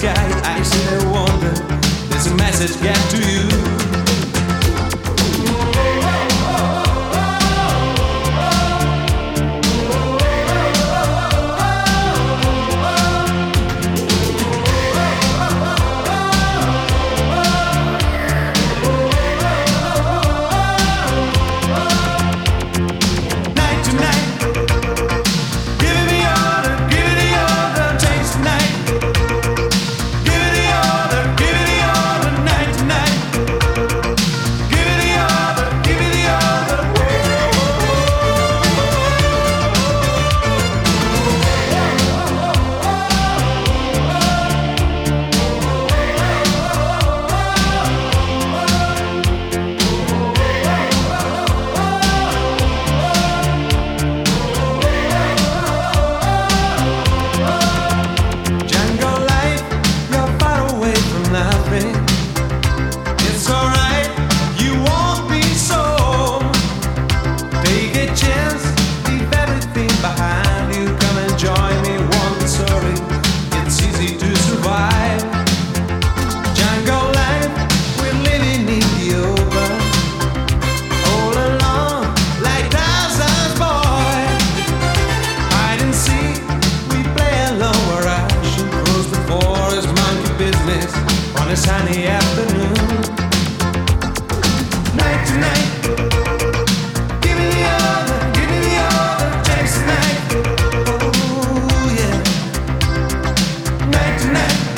sky, I still wonder. There's a message getting. this sunny afternoon. Night to night. Give me the other, give me the other. Oh, yeah. Night to night.